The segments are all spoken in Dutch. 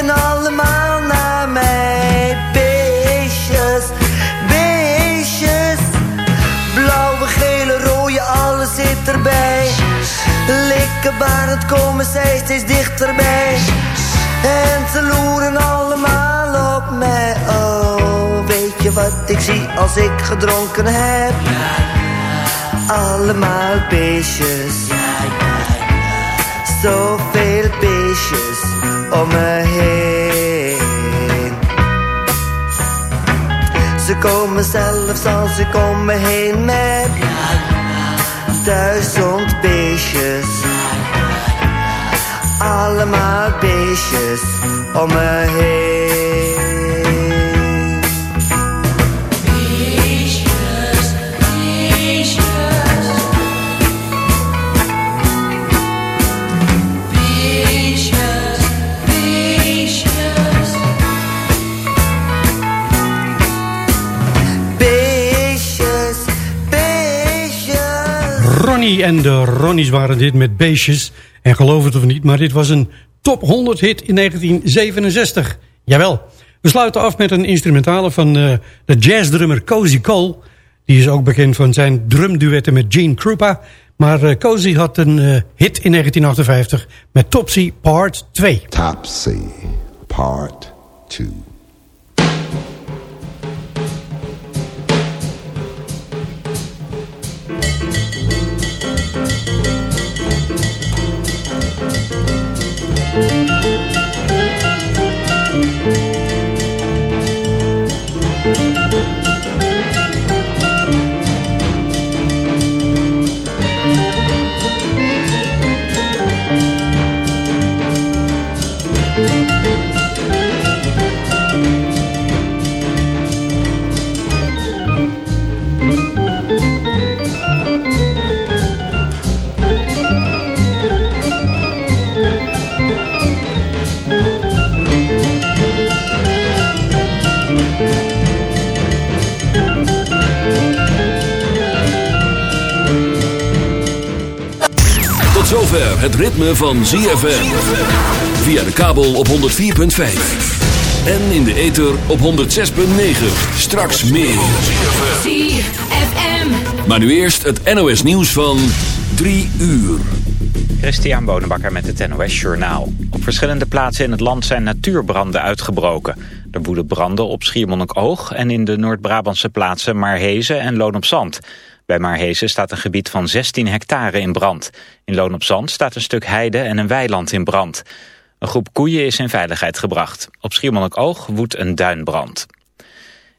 kijken allemaal naar mij. Beestjes, beestjes. Blauwe, gele, rode, alles zit erbij. Likkenbaar, het komen zij steeds dichterbij. En ze loeren allemaal op mij. Oh, weet je wat ik zie als ik gedronken heb? Allemaal beestjes. Zoveel beestjes om me heen. Ze komen zelfs als om me heen met duizend beestjes. Allemaal beestjes om me heen. Ronnie en de Ronnies waren dit met beestjes. En geloof het of niet, maar dit was een top 100 hit in 1967. Jawel. We sluiten af met een instrumentale van uh, de jazzdrummer Cozy Cole. Die is ook bekend van zijn drumduetten met Gene Krupa. Maar uh, Cozy had een eh, hit in 1958 met Topsy Part 2. Topsy Part 2. Het ritme van ZFM. Via de kabel op 104.5. En in de ether op 106.9. Straks meer. ZFM. Maar nu eerst het NOS nieuws van 3 uur. Christian Bonenbakker met het NOS Journaal. Op verschillende plaatsen in het land zijn natuurbranden uitgebroken. Er woeden branden op Schiermonnikoog en in de Noord-Brabantse plaatsen Maarhezen en Loon op Zand. Bij Maarhezen staat een gebied van 16 hectare in brand. In Loon op Zand staat een stuk heide en een weiland in brand. Een groep koeien is in veiligheid gebracht. Op Schiermonnikoog woedt een duinbrand.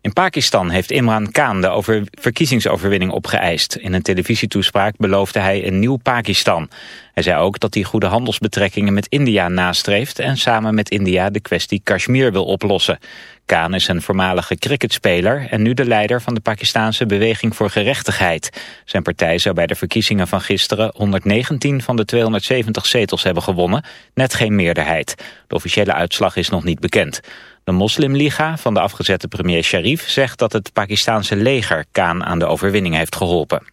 In Pakistan heeft Imran Khan de over verkiezingsoverwinning opgeëist. In een televisietoespraak beloofde hij een nieuw Pakistan. Hij zei ook dat hij goede handelsbetrekkingen met India nastreeft... en samen met India de kwestie Kashmir wil oplossen. Khan is een voormalige cricketspeler... en nu de leider van de Pakistanse Beweging voor Gerechtigheid. Zijn partij zou bij de verkiezingen van gisteren... 119 van de 270 zetels hebben gewonnen, net geen meerderheid. De officiële uitslag is nog niet bekend. De Moslimliga van de afgezette premier Sharif zegt dat het Pakistanse leger Kaan aan de overwinning heeft geholpen.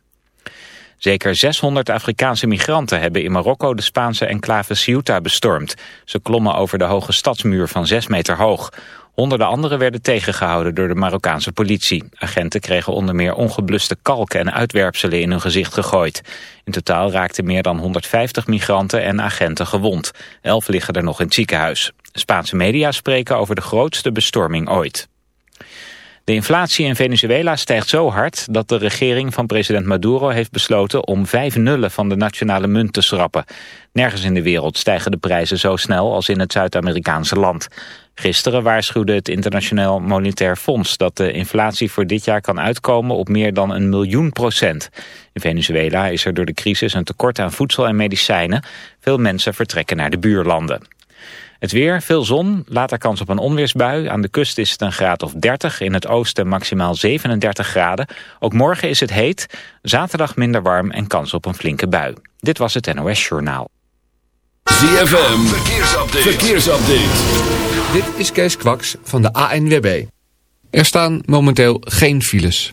Zeker 600 Afrikaanse migranten hebben in Marokko de Spaanse enclave Ceuta bestormd. Ze klommen over de hoge stadsmuur van 6 meter hoog. Honderden anderen werden tegengehouden door de Marokkaanse politie. Agenten kregen onder meer ongebluste kalken en uitwerpselen in hun gezicht gegooid. In totaal raakten meer dan 150 migranten en agenten gewond. Elf liggen er nog in het ziekenhuis. Spaanse media spreken over de grootste bestorming ooit. De inflatie in Venezuela stijgt zo hard dat de regering van president Maduro heeft besloten om vijf nullen van de nationale munt te schrappen. Nergens in de wereld stijgen de prijzen zo snel als in het Zuid-Amerikaanse land. Gisteren waarschuwde het Internationaal Monetair Fonds dat de inflatie voor dit jaar kan uitkomen op meer dan een miljoen procent. In Venezuela is er door de crisis een tekort aan voedsel en medicijnen. Veel mensen vertrekken naar de buurlanden. Het weer, veel zon, later kans op een onweersbui. Aan de kust is het een graad of 30, in het oosten maximaal 37 graden. Ook morgen is het heet, zaterdag minder warm en kans op een flinke bui. Dit was het NOS Journaal. ZFM, verkeersupdate. verkeersupdate. Dit is Kees Kwaks van de ANWB. Er staan momenteel geen files.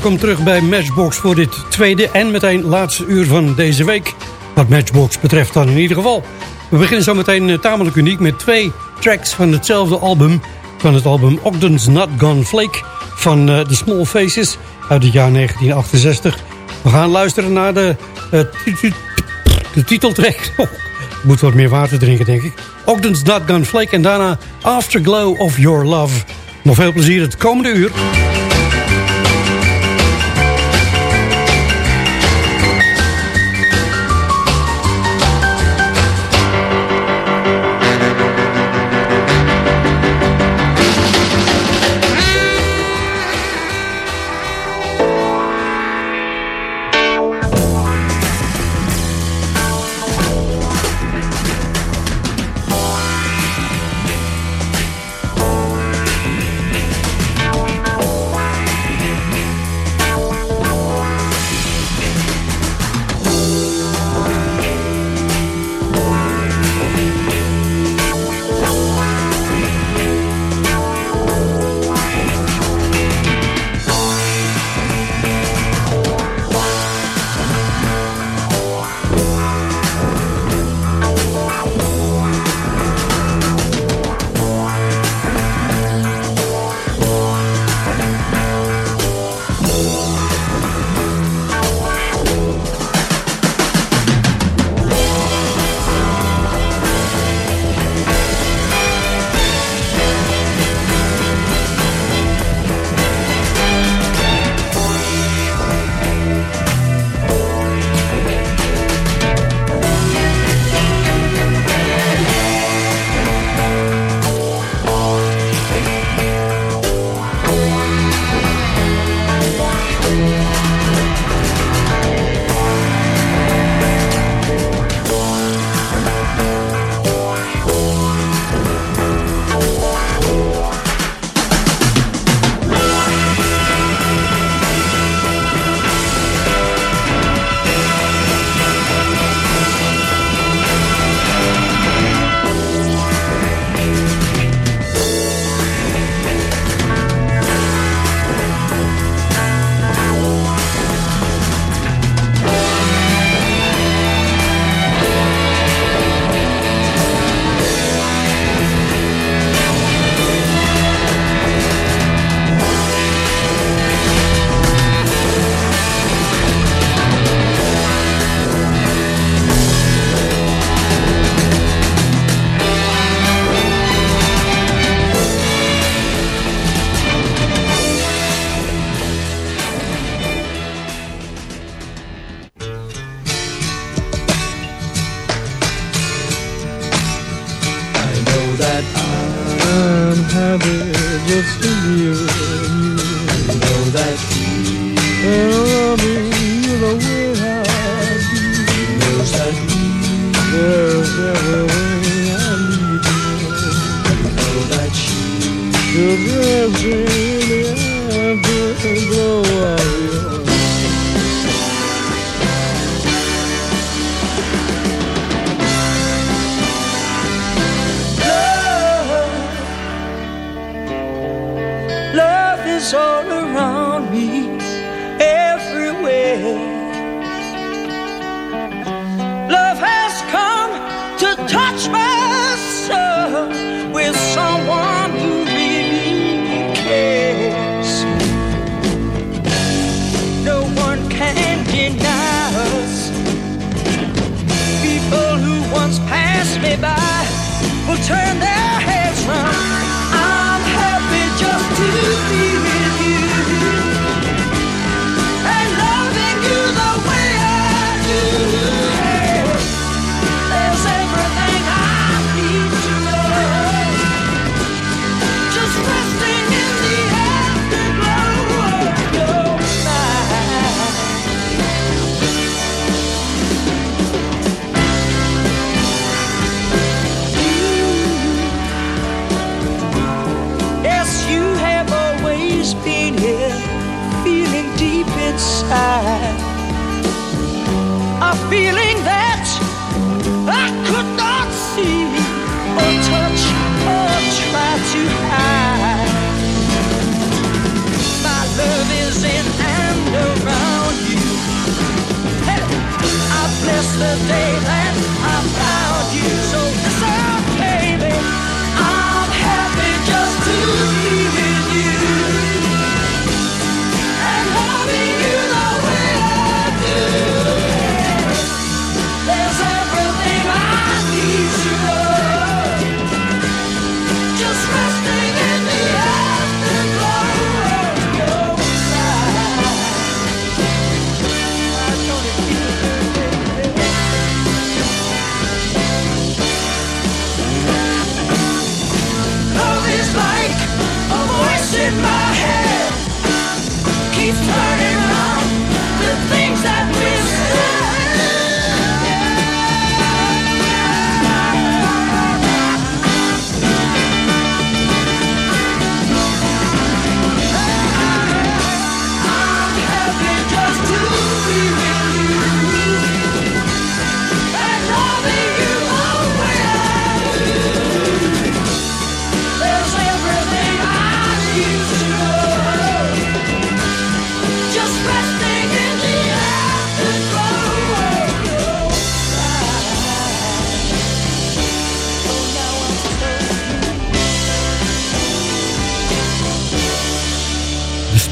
Welkom terug bij Matchbox voor dit tweede en meteen laatste uur van deze week. Wat Matchbox betreft dan in ieder geval. We beginnen zo meteen eh, tamelijk uniek met twee tracks van hetzelfde album. Van het album Ogden's Not Gone Flake van uh, The Small Faces uit het jaar 1968. We gaan luisteren naar de, uh, de titeltrack. Oh, moet wat meer water drinken denk ik. Ogden's Not Gone Flake en daarna Afterglow of Your Love. Nog veel plezier het komende uur.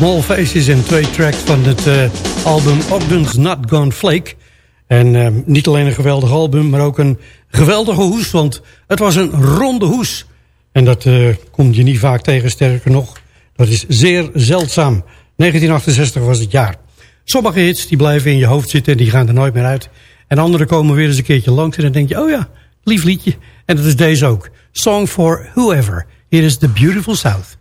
Small Faces en twee tracks van het uh, album Ogden's Not Gone Flake. En uh, niet alleen een geweldig album, maar ook een geweldige hoes. Want het was een ronde hoes. En dat uh, komt je niet vaak tegen, sterker nog. Dat is zeer zeldzaam. 1968 was het jaar. Sommige hits die blijven in je hoofd zitten en die gaan er nooit meer uit. En andere komen weer eens een keertje langs en dan denk je... oh ja, lief liedje. En dat is deze ook. Song for Whoever. Hier is The Beautiful South.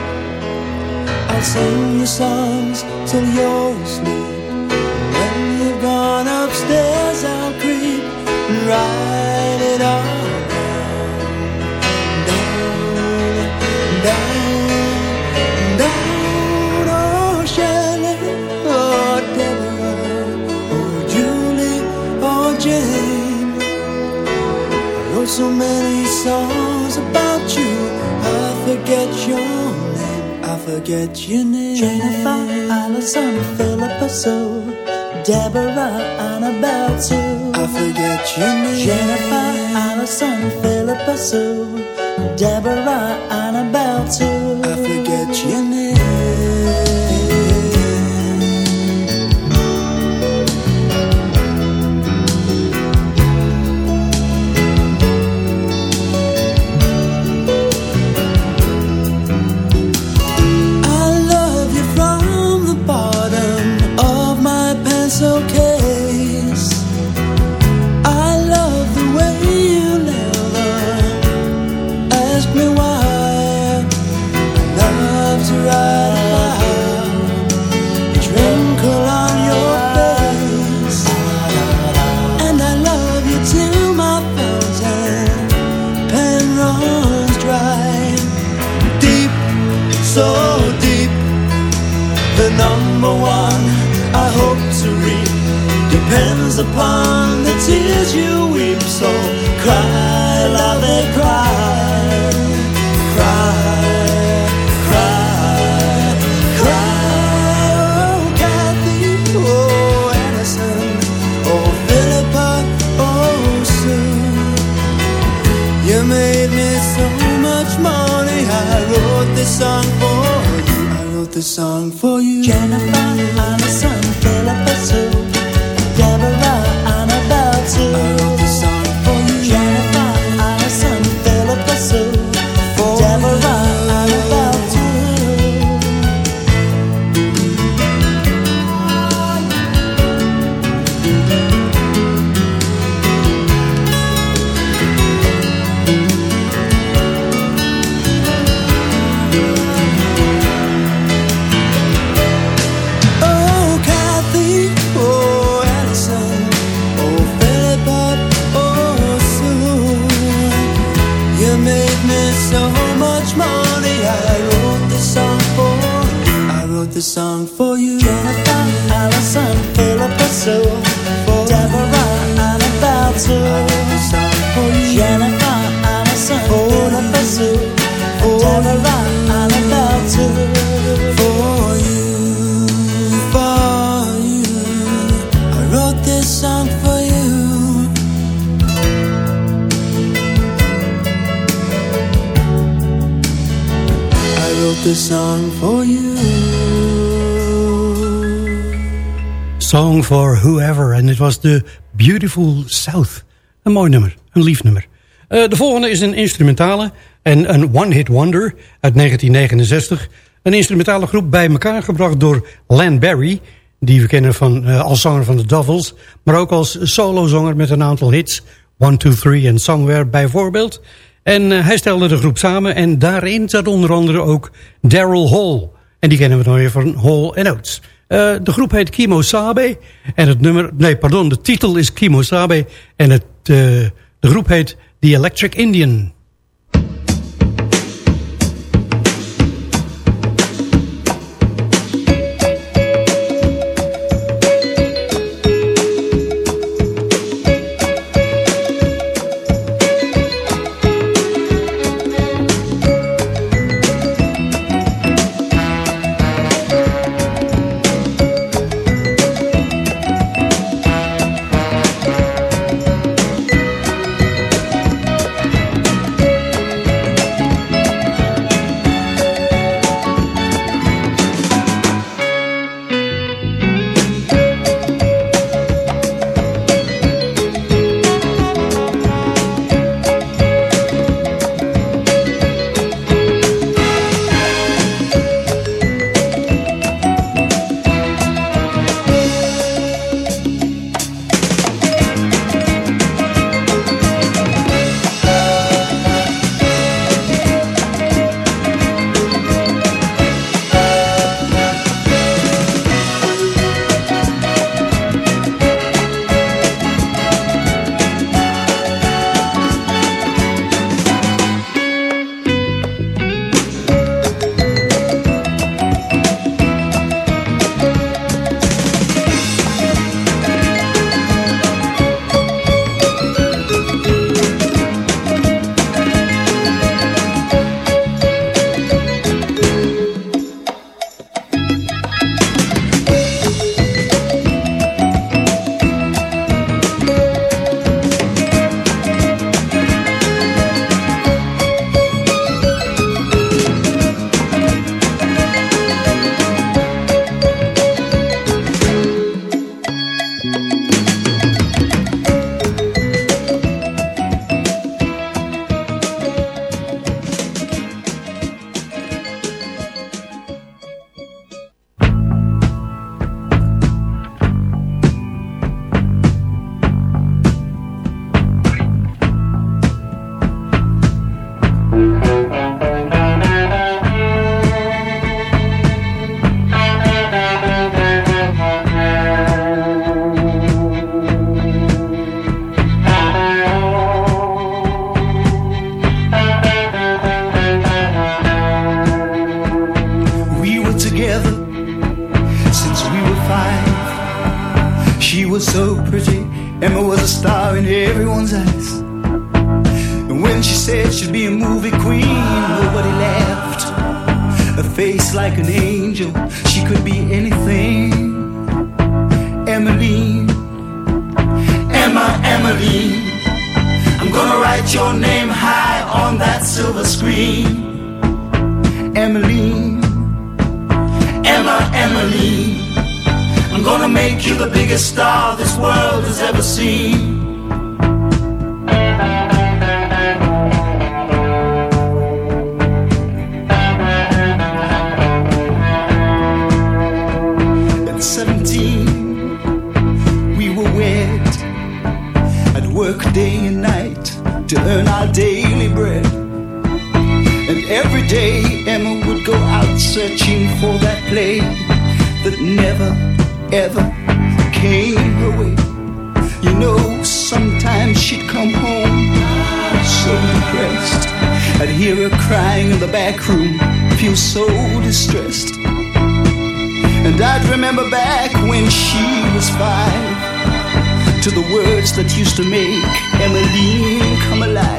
I'll sing you songs till you're asleep. When you've gone upstairs, I'll creep and write it all down, down, down. Oh, Shelley, oh, Deborah, oh, Julie, oh, Jane. I wrote so many songs about you, I forget your forget your name. Jennifer, Allison, Philippa, so Deborah, Annabelle too. I forget your name. Jennifer, Allison, Philippa Sue. Deborah, Annabelle upon the tears you weep. So cry, love cry, cry, cry, was de Beautiful South. Een mooi nummer, een lief nummer. Eh, de volgende is een instrumentale en een one-hit wonder uit 1969. Een instrumentale groep bij elkaar gebracht door Len Barry... die we kennen van, eh, als zanger van de Dovels... maar ook als solozanger met een aantal hits... One, Two, Three en Somewhere bijvoorbeeld. En eh, hij stelde de groep samen en daarin zat onder andere ook Daryl Hall. En die kennen we dan weer van Hall Oates. Eh, de groep heet Kimo Sabe. En het nummer, nee, pardon, de titel is Kimo Sabe. En het, eh, de groep heet The Electric Indian.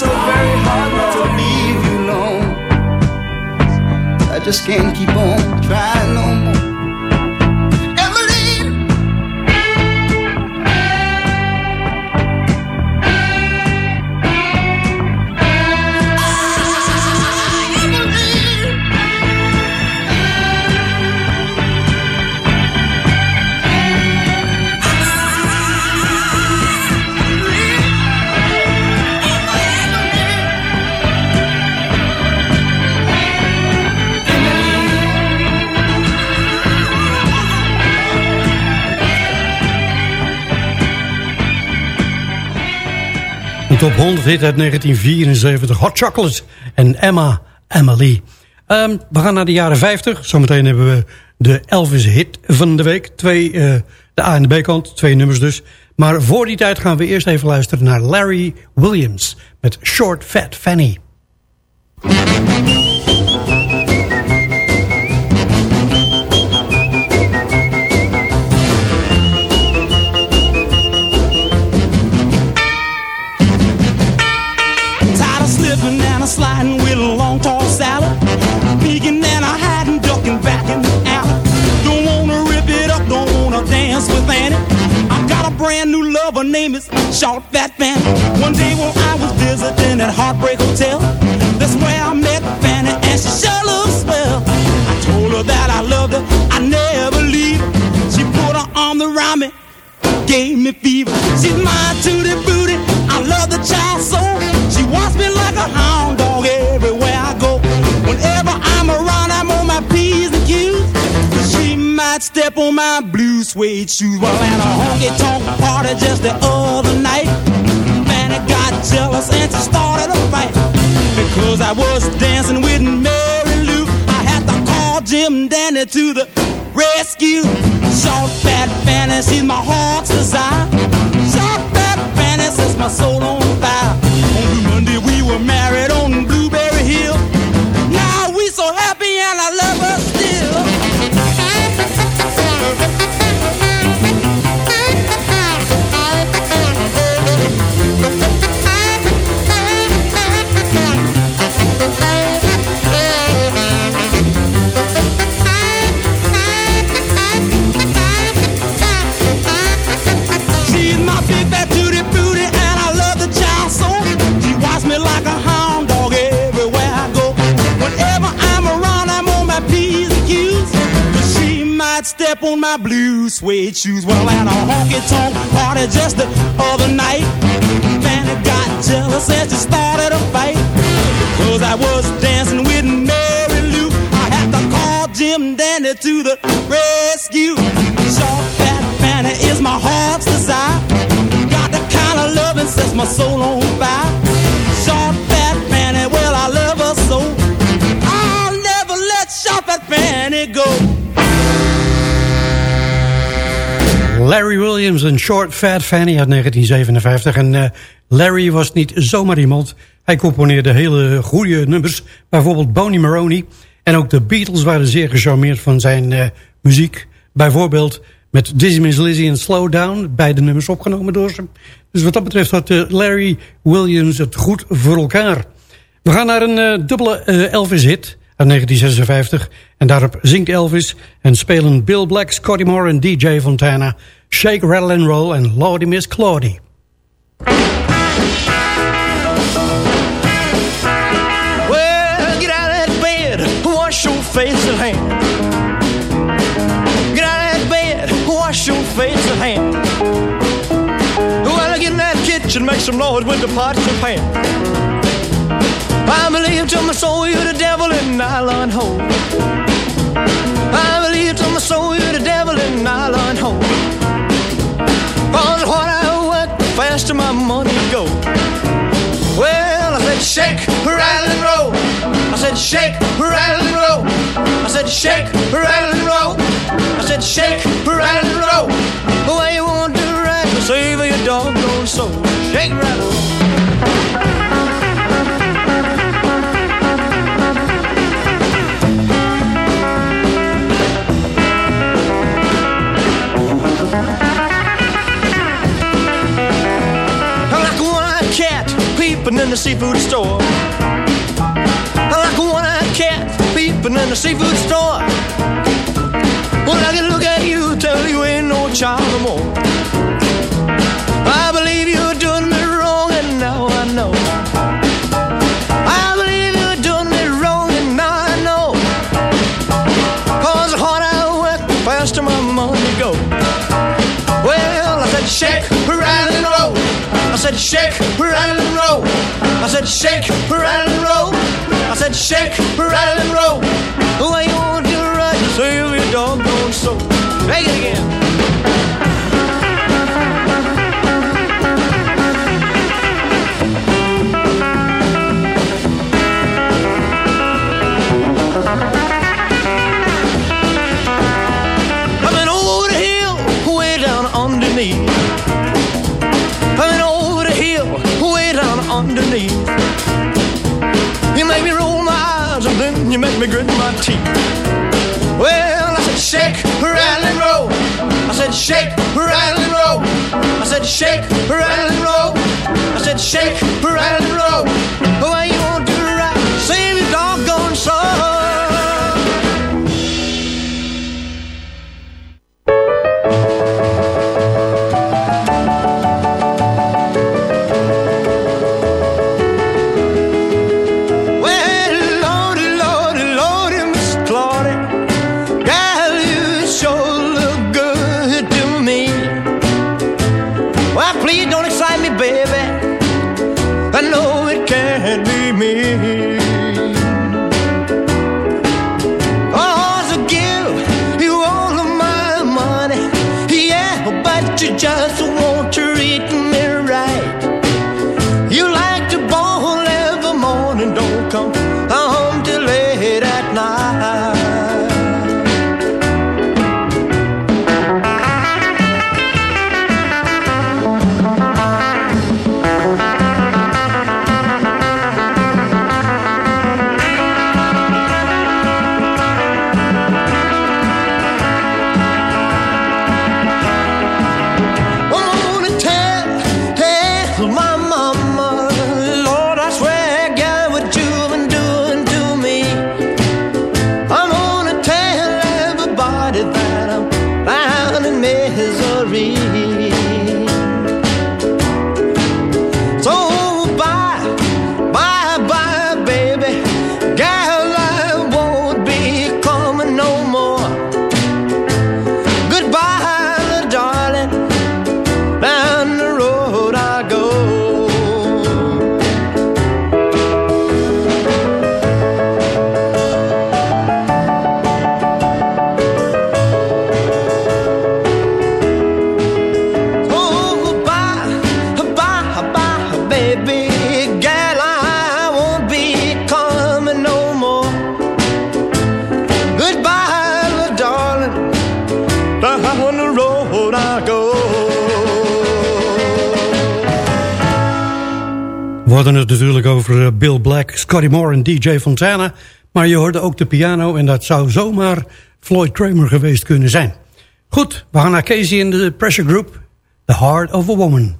So very hard not to leave you alone. I just can't keep on top 100 hit uit 1974. Hot Chocolate en Emma Emily. Ehm, we gaan naar de jaren 50. Zometeen hebben we de Elvis hit van de week. Twee, eh, de A en de B kant. Twee nummers dus. Maar voor die tijd gaan we eerst even luisteren naar Larry Williams. Met Short Fat Fanny. Name is Short Fat Fanny. One day when I was visiting at Heartbreak Hotel, that's where I met Fanny and she sure looks swell. I told her that I loved her, I never leave. She put her arm around me gave me fever. She's my tutti booty. I love the child so. Step on my blue suede shoes while at a honky tonk party just the other night. Man, Fanny got jealous and she started a fight. Because I was dancing with Mary Lou. I had to call Jim Danny to the rescue. Short fat Fanny, she's my heart's desire. Short fat Fanny sets my soul on fire. On Blue Monday we were married on Blueberry on my blue suede shoes. Well, at a honky tonk party just the other night, Fanny got jealous and she started a fight. Cause I was dancing with Mary Lou. I had to call Jim Dandy to the rescue. Short fat Fanny is my heart's desire. Got the kind of loving sets my soul on fire. Short fat Fanny, well I love her so. I'll never let short fat Fanny Larry Williams, een Short Fat Fanny uit 1957. En uh, Larry was niet zomaar iemand. Hij componeerde hele goede nummers. Bijvoorbeeld Boney Maroney. En ook de Beatles waren zeer gecharmeerd van zijn uh, muziek. Bijvoorbeeld met Dizzy Miss Lizzy en Slow Down. Beide nummers opgenomen door ze. Dus wat dat betreft had uh, Larry Williams het goed voor elkaar. We gaan naar een dubbele Elvis-hit uit 1956. En daarop zingt Elvis en spelen Bill Black, Scotty Moore en DJ Fontana... Shake, Rattle and Roll en Lordy Miss Claudie. Well, get out of that bed, wash your face and hand. Get out of that bed, wash your face and hand. Well, get in that kitchen, make some noise with the pots and pans. I believe to my soul you're the devil in nylon hole. I believe to my soul you're the devil in nylon hole. The faster my money go. Well, I said shake, rattle and roll. I said shake, rattle and roll. I said shake, rattle and roll. I said shake, rattle and roll. The way you want to ride, save your doggone soul. Shake, rattle, roll. In the seafood store. Like a one-eyed cat peeping in the seafood store. Well, I can look at you, tell you ain't no child no more. I believe you're doing me wrong, and now I know. I believe you're doing me wrong, and now I know. Cause the harder I work, faster my money go. Well, I said shake, rattle and roll. I said shake, rattle and roll. I said shake, rattle and roll. I said shake, rattle and roll. Way you want to ride, your doggone soul. Make it again. Make me grit my teeth. Well, I said shake, rattle and roll. I said shake, rattle and roll. I said shake, rattle and roll. I said shake, rattle and roll. Hadden het natuurlijk over eh, Bill Black, Scotty Moore en DJ Fontana. Maar je hoorde ook de piano en dat zou zomaar Floyd Kramer geweest kunnen zijn. Goed, we gaan naar Casey in de Pressure Group. The Heart of a Woman.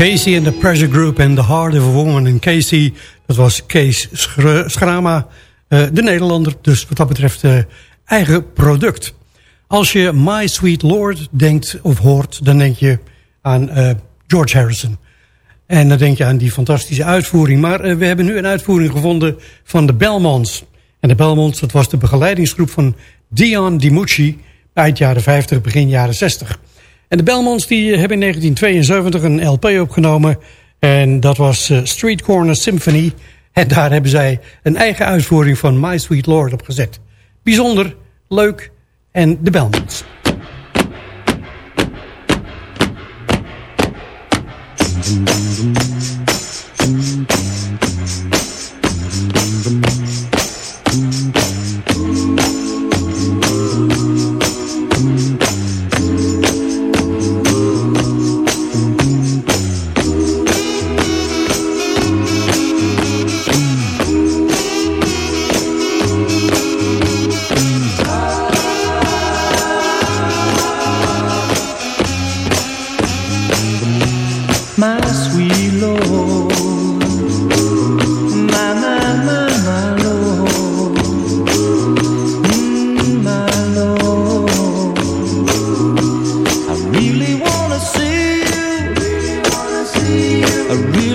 Casey and the Pressure Group and the Heart of a Woman. En Casey, dat was Kees Schrama, uh, de Nederlander. Dus wat dat betreft uh, eigen product. Als je My Sweet Lord denkt of hoort, dan denk je aan uh, George Harrison. En dan denk je aan die fantastische uitvoering. Maar we hebben nu een uitvoering gevonden van de Belmonts. En de Belmonts, dat was de begeleidingsgroep van Dion DiMucci... eind jaren 50, begin jaren 60. En de Belmonts die hebben in 1972 een LP opgenomen. En dat was eh, Street Corner Symphony. En daar hebben zij een eigen uitvoering van My Sweet Lord op gezet. Bijzonder, leuk en de Belmonts. I really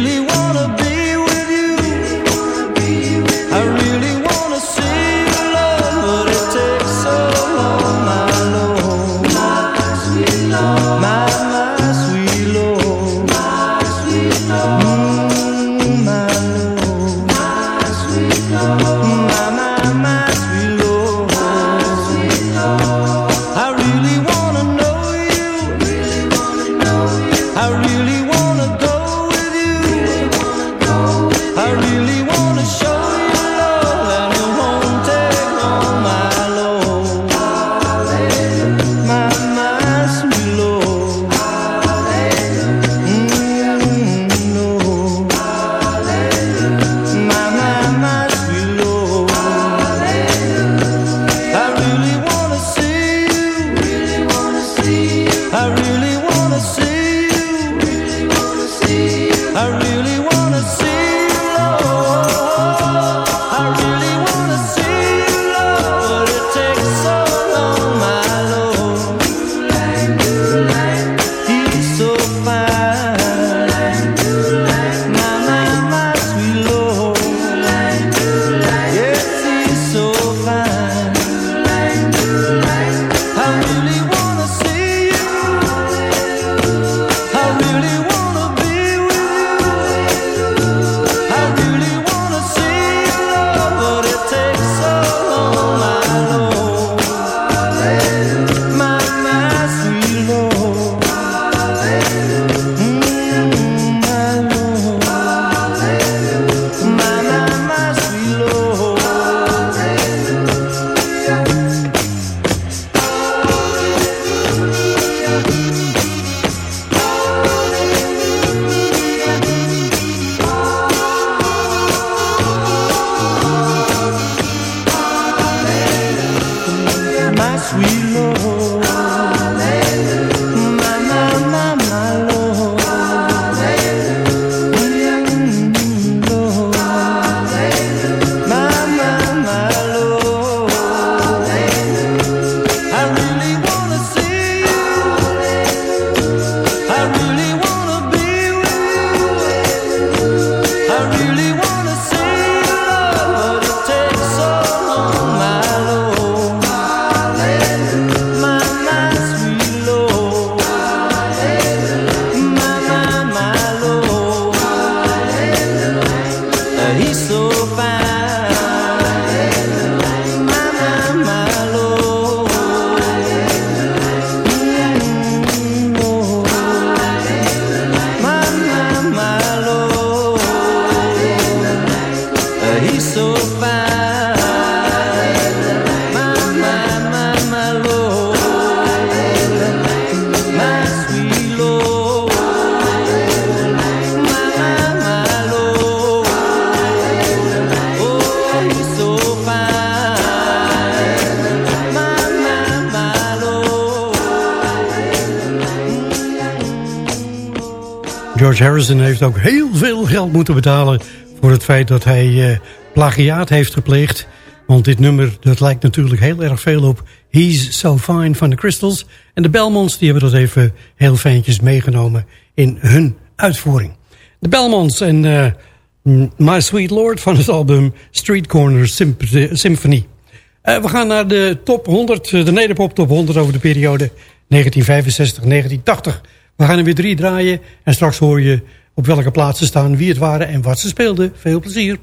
George Harrison heeft ook heel veel geld moeten betalen... voor het feit dat hij uh, plagiaat heeft gepleegd. Want dit nummer dat lijkt natuurlijk heel erg veel op He's So Fine van de Crystals. En de Belmonts die hebben dat even heel fijntjes meegenomen in hun uitvoering. De Belmonts en uh, My Sweet Lord van het album Street Corner Symphony. Uh, we gaan naar de top 100, de Nederpop top 100 over de periode 1965-1980. We gaan er weer drie draaien en straks hoor je op welke plaatsen staan, wie het waren en wat ze speelden. Veel plezier.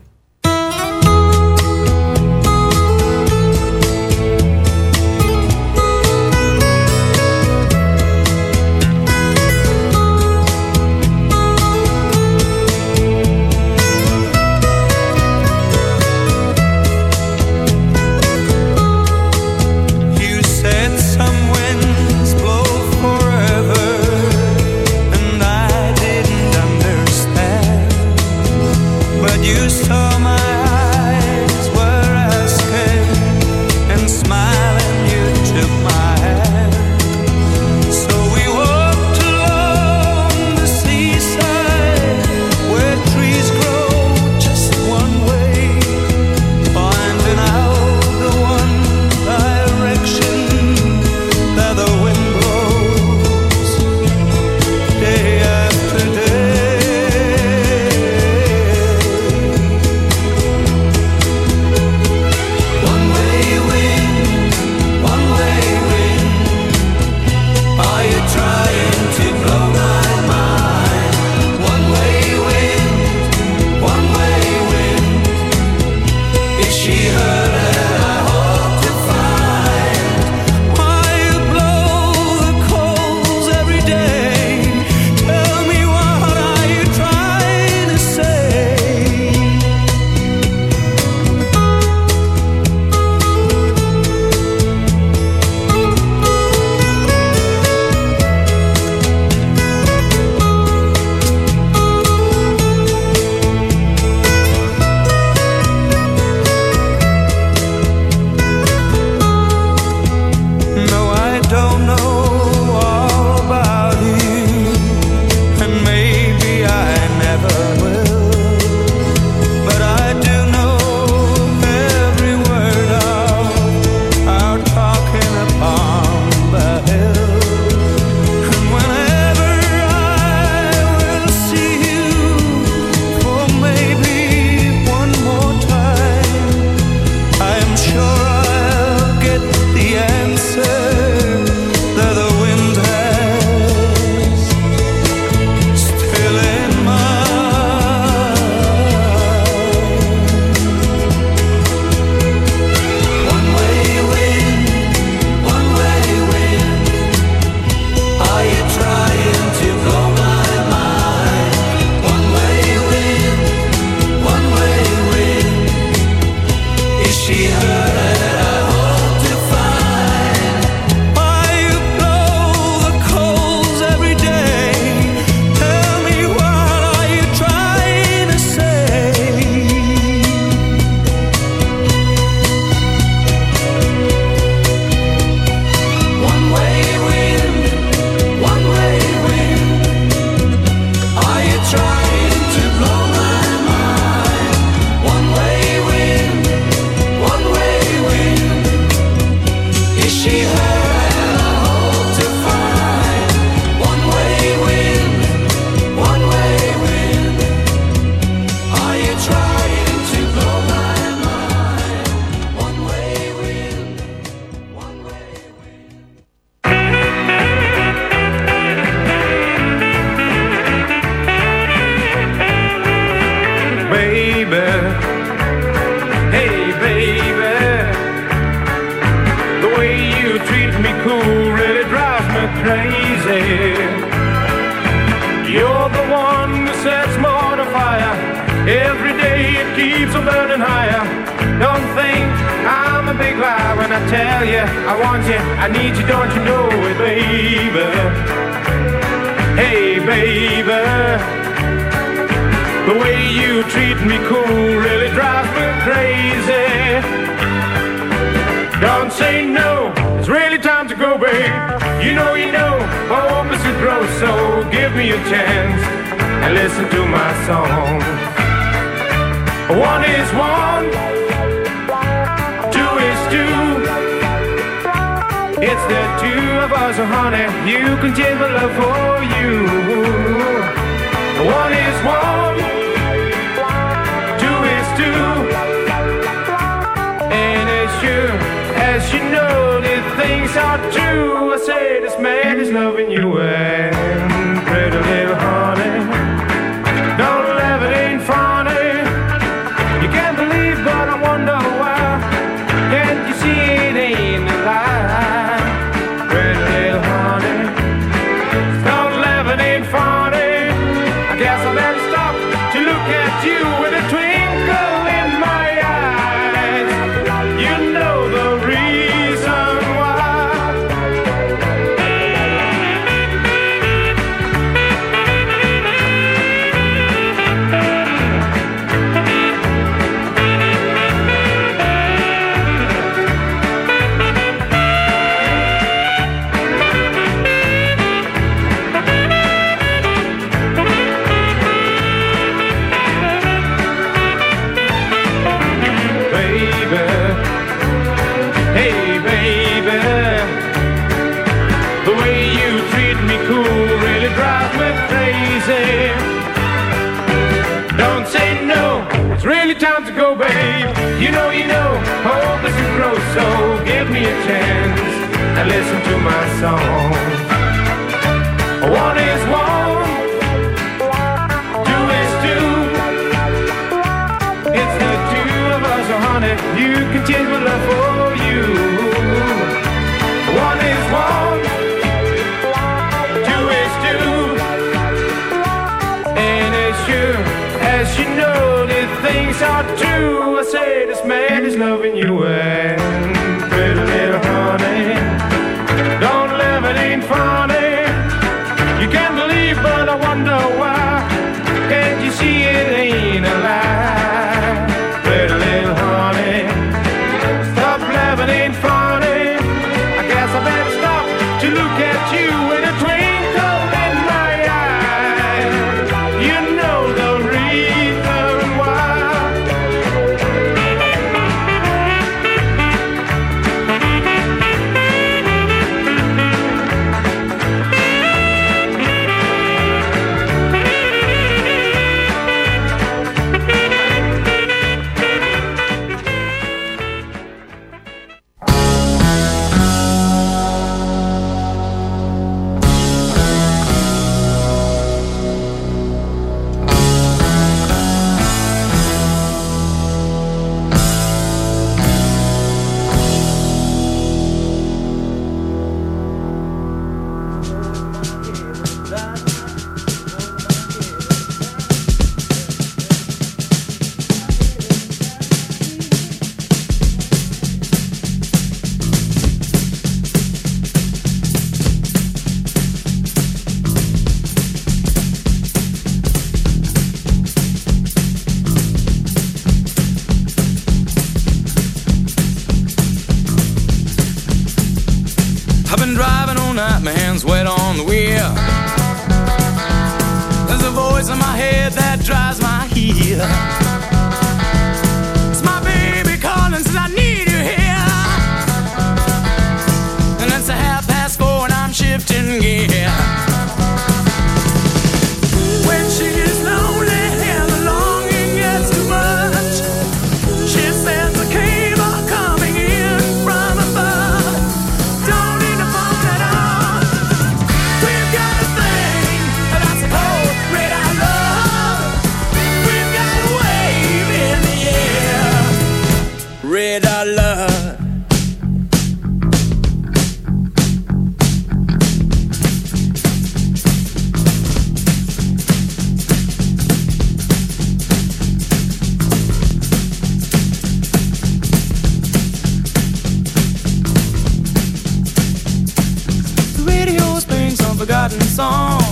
Forgotten song.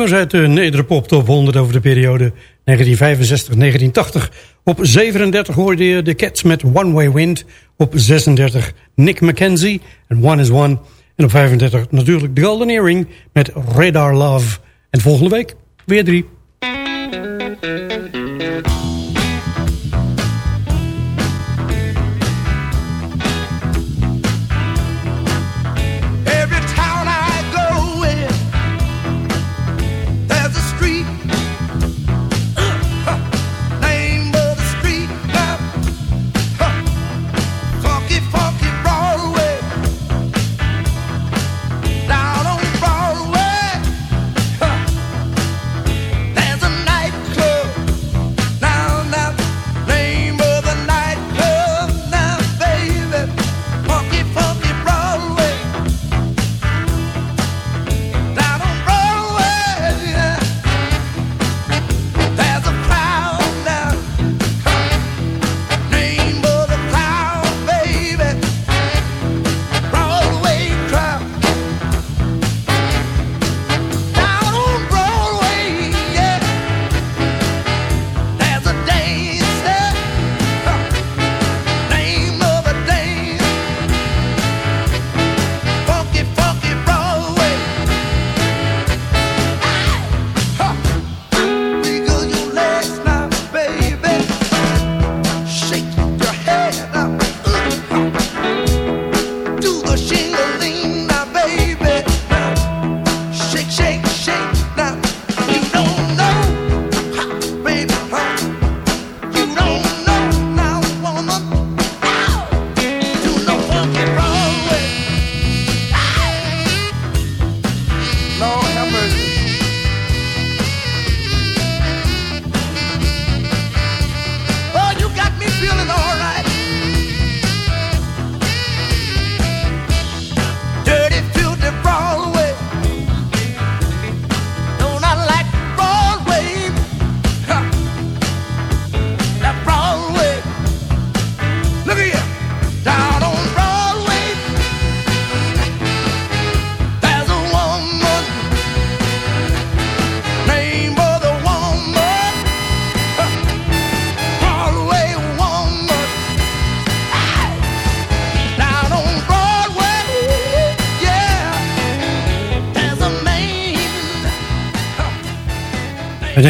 Nummers uit de Nederpop Top 100 over de periode 1965-1980. Op 37 hoorde je de Cats met One Way Wind. Op 36 Nick McKenzie en One is One. En op 35 natuurlijk The Golden Earring met Radar Love. En volgende week weer drie.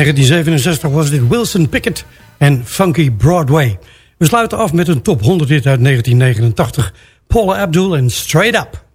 1967 was dit Wilson Pickett en Funky Broadway. We sluiten af met een top 100 hit uit 1989. Paula Abdul en Straight Up.